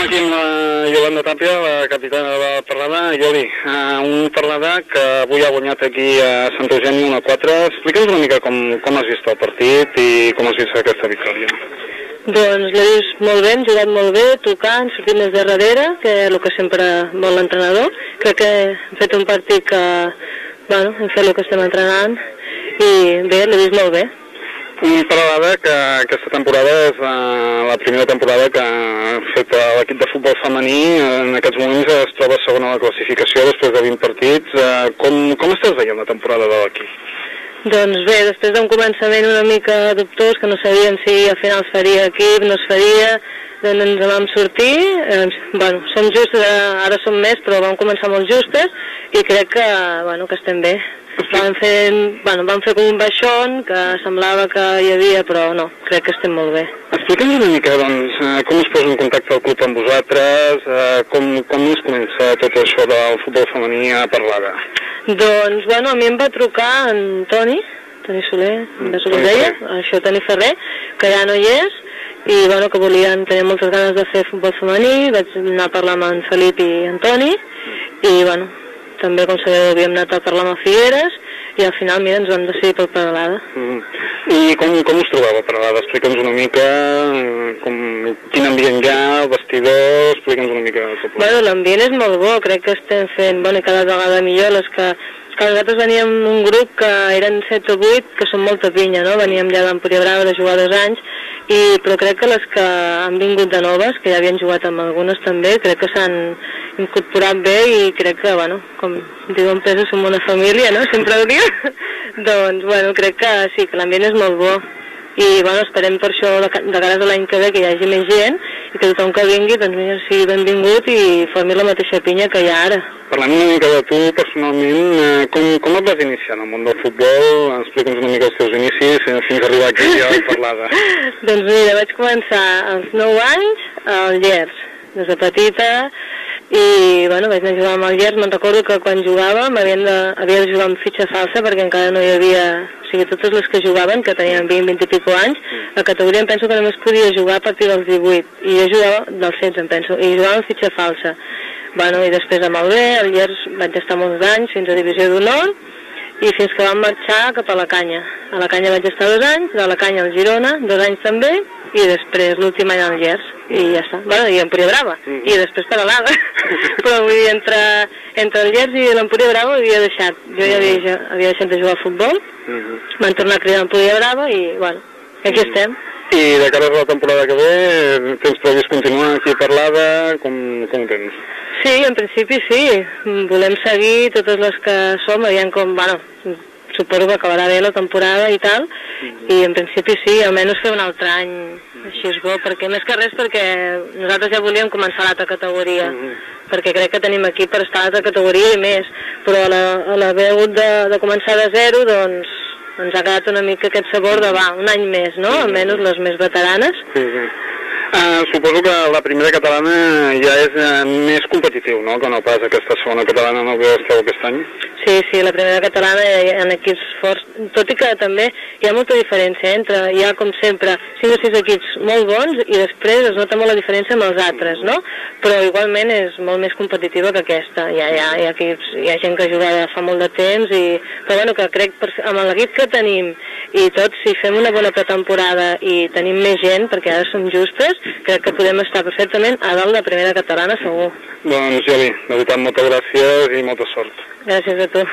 estem aquí amb la Yolanda Tàpia, la capitana de la Parlada. Ioli, uh, un Parlada que avui ha guanyat aquí a Sant Eugeni 1-4. Explica'ns una mica com, com has vist el partit i com has vist aquesta victòria. Doncs l'he vist molt bé, hem jugat molt bé, tocant, sortint des de darrere, que és el que sempre vol l'entrenador. Crec que hem fet un partit que, bueno, hem fet el que estem entrenant i bé, l'he vist molt bé. Un Parlada que aquesta temporada és uh, la primera temporada que ha fet l'equip de futbol femení. En aquests moments es troba segona a la classificació després de 20 partits. Uh, com, com estàs veient la temporada de l'equip? Doncs bé, després d'un començament una mica dubtós, que no sabíem si al final es faria equip, no es faria, doncs ens en vam sortir, eh, bueno, som justes, ara som més, però vam començar molt justes i crec que, bueno, que estem bé. Vam fer, bueno, vam fer com un baixón que semblava que hi havia, però no, crec que estem molt bé. Explica'ns una mica, doncs, eh, com es posa en contacte el club amb vosaltres, eh, com, com es comença tot això del futbol femení a parlar. Doncs, bueno, a mi em va trucar en Toni, Toni Soler, Mm, de Soler deia, això Toni Ferrer, que ja no hi és, i bueno, que volien, tenir moltes ganes de fer futbol femení, vaig anar a parlar amb en Felip i en Toni, i bueno, també com sabeu havíem anat a parlar amb Figueres, i al final, mira, ens vam decidir per Peralada. Mm. I com, com us trobeu a Parlada? Explica'ns una mica eh, com, quin ambient hi ha, el vestidor, explica'ns una mica tot plegat. Bueno, l'ambient és molt bo, crec que estem fent, bueno, i cada vegada millor, les que, que nosaltres veníem un grup que eren 7 o 8, que són molta pinya, no? Veníem ja d'Empúria Brava de jugar dos anys, i, però crec que les que han vingut de noves, que ja havien jugat amb algunes també, crec que s'han incorporat bé i crec que, bueno, com diuen pesos, som una família, no? Sempre ho diu. doncs, bueno, crec que sí, que l'ambient és molt bo i bueno, esperem per això de, ca- de cara a l'any que ve que hi hagi més gent i que tothom que vingui doncs mira, sigui benvingut i formi la mateixa pinya que hi ha ara. Parlem una mica de tu personalment, eh, com, com et vas iniciar en el món del futbol? Explica'ns una mica els teus inicis eh, fins a arribar aquí a Parlada. doncs mira, vaig començar als 9 anys al Llers, des de petita, i bueno, vaig anar a jugar amb el Llers, me'n recordo que quan havien de, havia de jugar amb fitxa falsa perquè encara no hi havia, o sigui, totes les que jugaven, que tenien 20, 20 i pico anys, la categoria em penso que només podia jugar a partir dels 18, i jo jugava dels 16 em penso, i jugava amb fitxa falsa. Bueno, i després amb el B, al Llers vaig estar molts anys, fins a Divisió d'Honor, i fins que vam marxar cap a la Canya. A la Canya vaig estar dos anys, de la Canya al Girona, dos anys també, i després l'últim any al Llers, i ja està. Bueno, i Empúria Brava, Mhm. i després per a l'Ada. Però vull dir, entre, entre el Llers i l'Empúria Brava havia deixat. Jo ja havia, ja havia deixat de jugar a futbol, Mhm. van tornar a cridar l'Empúria Brava i, bueno, aquí Mhm. estem. I de cara a la temporada que ve, eh, tens previst continuar aquí a Parlada? Com, com ho tens? Sí, en principi sí. Mm, Volem seguir totes les que som, aviam com, bueno, suposo que acabarà bé la temporada i tal, i en principi sí, almenys fer un altre any així és bo, perquè més que res perquè nosaltres ja volíem començar l'altra categoria, Mhm. perquè crec que tenim aquí per estar a l'altra categoria i més, però a la- a l'haver hagut de, de començar de zero, doncs ens ha quedat una mica aquest sabor de va, un any més, no? Almenys les més veteranes. Sí, sí. Uh, suposo que la primera catalana ja és uh, més competitiu, no?, que no pas aquesta segona catalana no que esteu aquest any. Sí, sí, la primera catalana ha en equips forts, tot i que també hi ha molta diferència entre, hi ha com sempre 5 o 6 equips molt bons i després es nota molt la diferència amb els altres, no? Però igualment és molt més competitiva que aquesta, hi ha, hi ha, hi ha, equips, hi ha gent que juga de fa molt de temps i, però bueno, que crec per, amb l'equip que tenim i tots, si fem una bona pretemporada i tenim més gent, perquè ara som justes, crec que podem estar perfectament a dalt de primera catalana segur. Doncs, Joli, de veritat, moltes gràcies i molta sort. Gràcies a tu.